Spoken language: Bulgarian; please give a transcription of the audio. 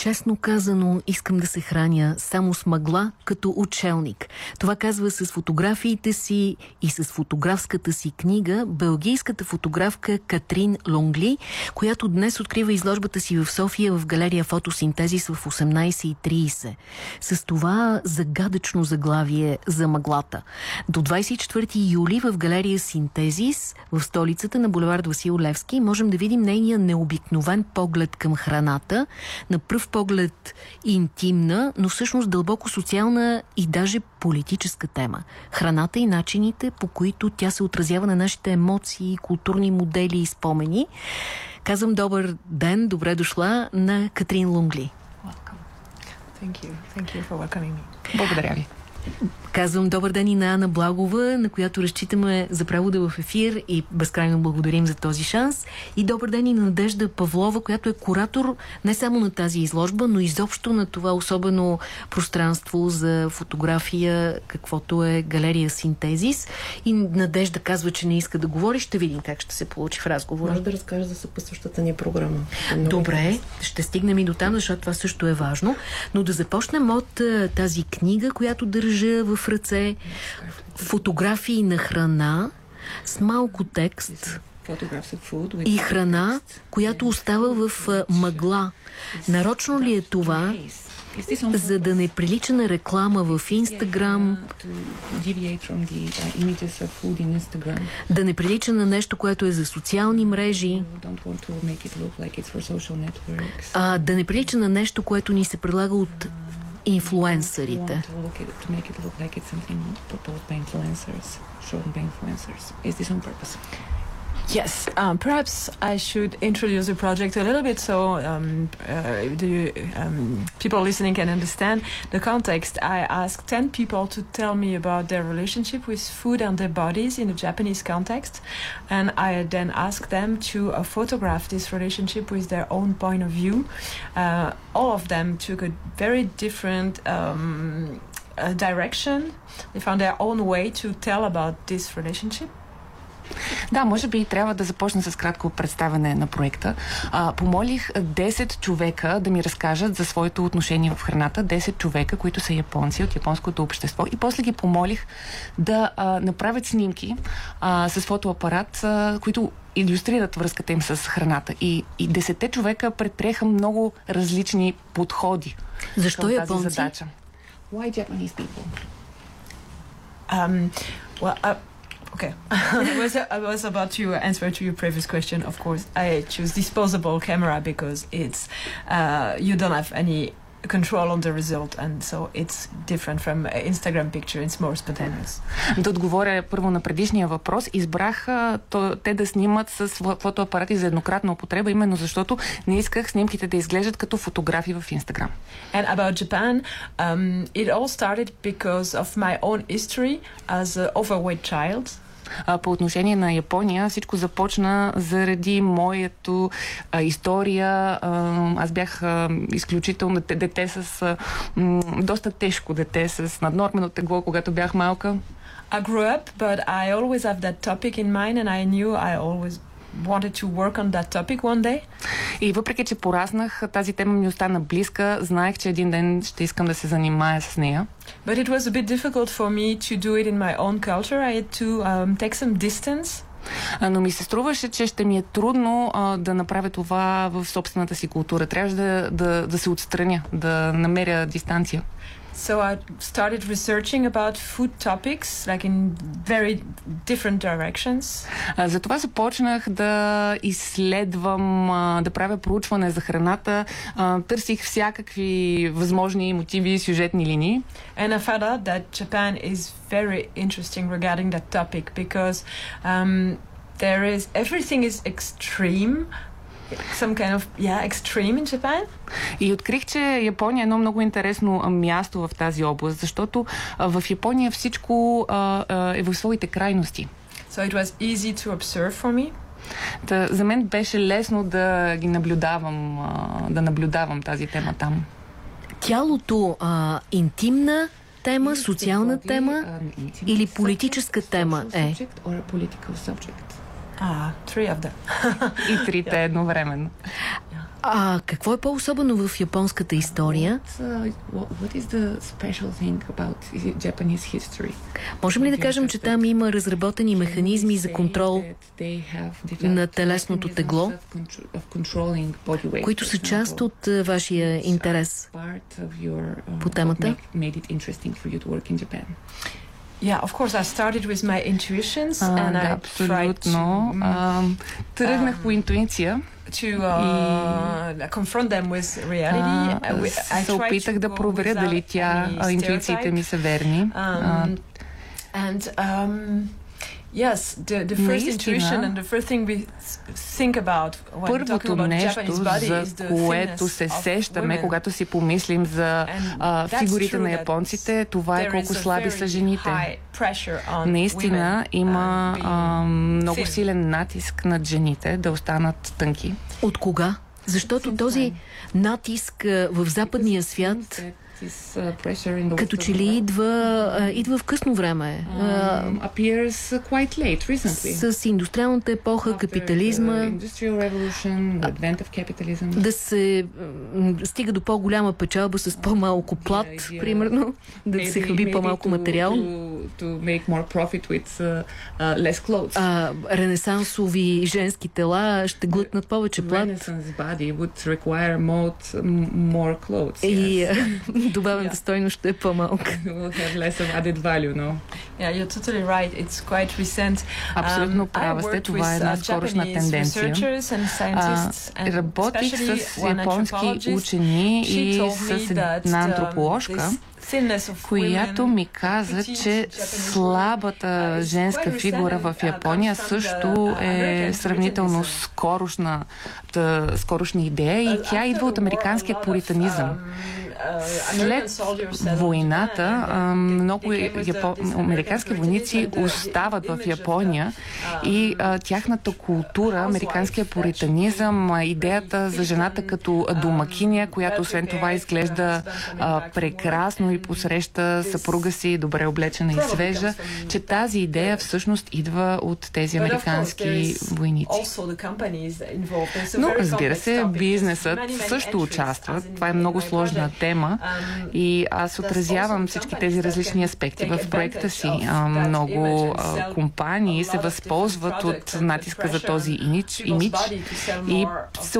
Честно казано, искам да се храня само с мъгла като учелник. Това казва с фотографиите си и с фотографската си книга белгийската фотографка Катрин Лонгли, която днес открива изложбата си в София в галерия Фотосинтезис в 18.30. С това загадъчно заглавие за мъглата. До 24 юли в галерия Синтезис в столицата на булевард Васил Левски можем да видим нейния необикновен поглед към храната на пръв поглед интимна, но всъщност дълбоко социална и даже политическа тема. Храната и начините, по които тя се отразява на нашите емоции, културни модели и спомени. Казвам добър ден, добре дошла на Катрин Лунгли. Thank you. Thank you for welcoming me. Благодаря ви. Казвам добър ден и на Ана Благова, на която разчитаме за превода в ефир и безкрайно благодарим за този шанс. И добър ден и на Надежда Павлова, която е куратор не само на тази изложба, но изобщо на това особено пространство за фотография, каквото е галерия Синтезис. И Надежда казва, че не иска да говори. Ще видим как ще се получи в разговора. Може да разкажа за съпътстващата ни програма. Добре, ще стигнем и до там, защото това също е важно. Но да започнем от тази книга, която държа в ръце, фотографии на храна с малко текст и храна, която остава в мъгла. Нарочно ли е това, за да не прилича на реклама в Инстаграм, да не прилича на нещо, което е за социални мрежи, а да не прилича на нещо, което ни се предлага от Influencers. Yes, um, perhaps I should introduce the project a little bit so um, uh, the um, people listening can understand the context. I asked 10 people to tell me about their relationship with food and their bodies in a Japanese context. And I then asked them to uh, photograph this relationship with their own point of view. Uh, all of them took a very different um, uh, direction. They found their own way to tell about this relationship. Да, може би трябва да започна с кратко представяне на проекта. А, помолих 10 човека да ми разкажат за своето отношение в храната. 10 човека, които са японци от японското общество. И после ги помолих да а, направят снимки а, с фотоапарат, а, които иллюстрират връзката им с храната. И, и десетте човека предприеха много различни подходи Защо към японци? тази задача. Why Japanese people? Um, well, uh, Okay, I was I was about to answer to your previous question. Of course, I choose disposable camera because it's uh, you don't have any control on the result and so it's different from Instagram picture it's more spontaneous. Да отговоря първо на предишния въпрос. Избрах то, те да снимат с фотоапарати за еднократна употреба, именно защото не исках снимките да изглеждат като фотографии в Instagram. And about Japan, um, it all started because of my own history as an overweight child. А, по отношение на Япония всичко започна заради моето а, история. А, аз бях а, изключително дете с а, м, доста тежко дете с наднормено тегло, когато бях малка. I grew up, but I always have that topic in mind and I knew I always wanted to work on that topic one day. И въпреки, че пораснах, тази тема ми остана близка, знаех, че един ден ще искам да се занимая с нея. But it was a bit difficult for me to do it in my own culture. I had to um, take some distance. Но ми се струваше, че ще ми е трудно а, да направя това в собствената си култура. Трябваше да, да, да се отстраня, да намеря дистанция. So I started researching about food topics, like in very different directions. А, затова започнах да изследвам, а, да правя проучване за храната. А, търсих всякакви възможни мотиви и сюжетни линии. And I found out that Japan is very interesting regarding that topic because um, there is everything is extreme some kind of yeah extreme in Japan. И открих, че Япония е едно много интересно място в тази област, защото в Япония всичко а, а, е в своите крайности. So it was easy to observe for me. Та, за мен беше лесно да ги наблюдавам, а, да наблюдавам тази тема там. Тялото а, интимна тема, социална тема или политическа тема е? Ah, three of them. И трите едновременно. А какво е по-особено в японската история? What, uh, what is the special thing about Japanese history? Можем ли да кажем, че там има разработени механизми за контрол на телесното тегло, които са част от вашия интерес по темата? Yeah, of course, I started with my intuitions а, and да, I абсолютно. tried to, а, тръгнах um, по интуиция. To uh, confront them with reality. А, се опитах да проверя дали тя, интуициите ми са верни. Um, and um, Yes, the, the first intuition and the first thing we think about when Първото about нещо, Japanese body за is the което се сещаме, когато си помислим за а, фигурите на японците, това е колко слаби са жените. Наистина има а, много силен натиск над жените да останат тънки. От кога? Защото този натиск в западния свят като че ли идва, идва в късно време. С индустриалната епоха, капитализма, да се стига до по-голяма печалба с по-малко плат, примерно, да се хаби по-малко материал. А, ренесансови женски тела ще глътнат повече плат. И добавената yeah. стойност ще е по-малка. Абсолютно права сте, това е една скорошна тенденция. А, работих с японски учени и с една антроположка, която ми каза, че слабата женска фигура в Япония също е сравнително скорошна, скорошна идея и тя идва от американския пуританизъм. След войната много япон... американски войници остават в Япония и а, тяхната култура, американския пуританизъм, идеята за жената като домакиня, която освен това изглежда прекрасно и посреща съпруга си добре облечена и свежа, че тази идея всъщност идва от тези американски войници. Но разбира се, бизнесът също участва. Това е много сложна тема тема и аз отразявам всички тези различни аспекти в проекта си. Много компании се възползват от натиска за този имидж, и се